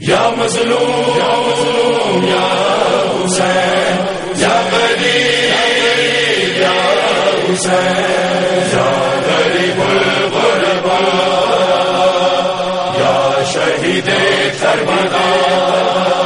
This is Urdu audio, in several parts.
یا مظلوم یا مظلوم، یا حسین، یا غریب، یا حسین، یا غریب الغربا، یا شہید کربلا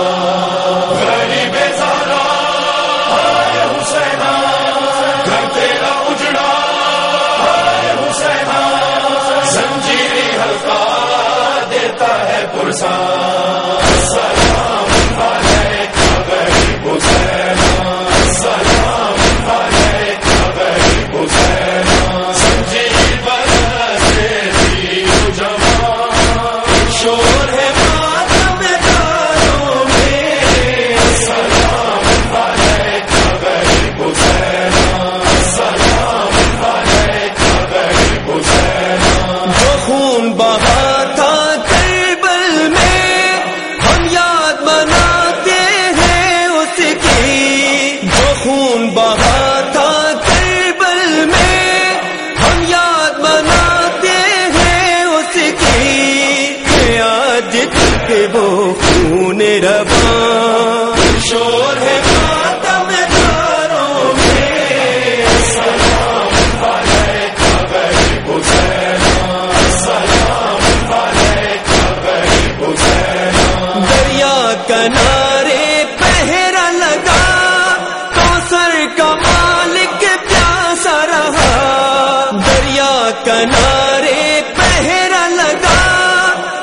کنارے پہرا لگا،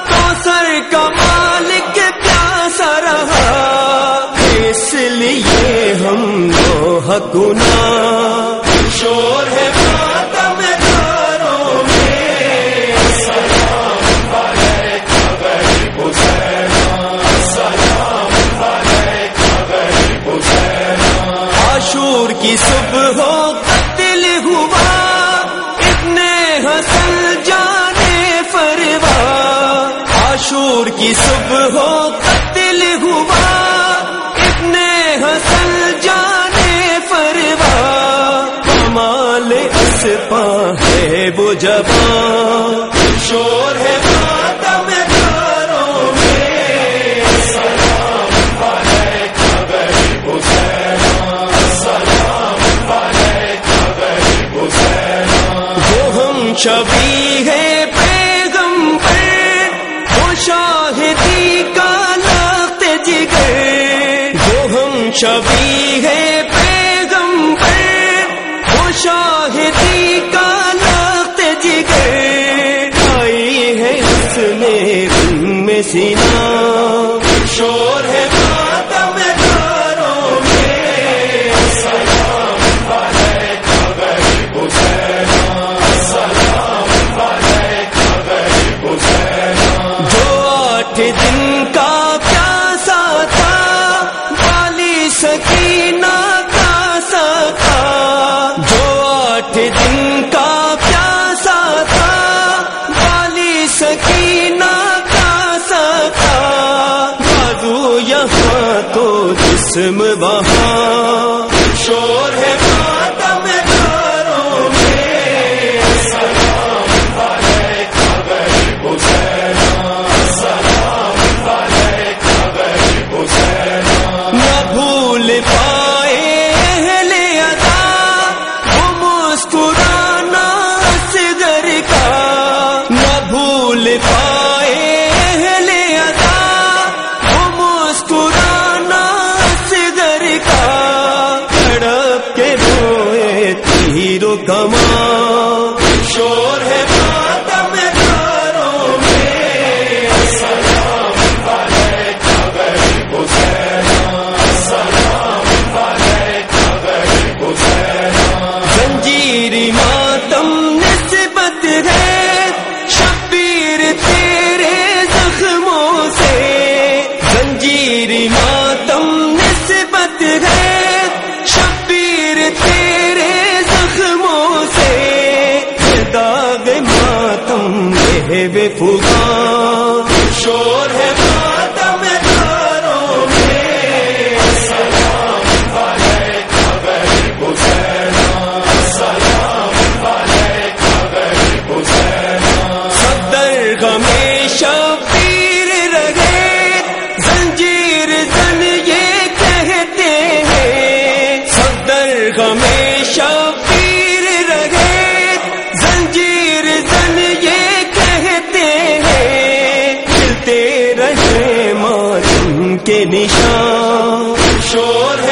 تو سر کا مالک پیاسا رہا۔ اس لیے ہم لوہ گنا شور ہے کی صبح ہو، قتل ہوا، ابن حسن جانے فروا کمال اس پا ہے وہ جباں شور ہے شب سم ہے بے فگا شور ہے کے نشان شور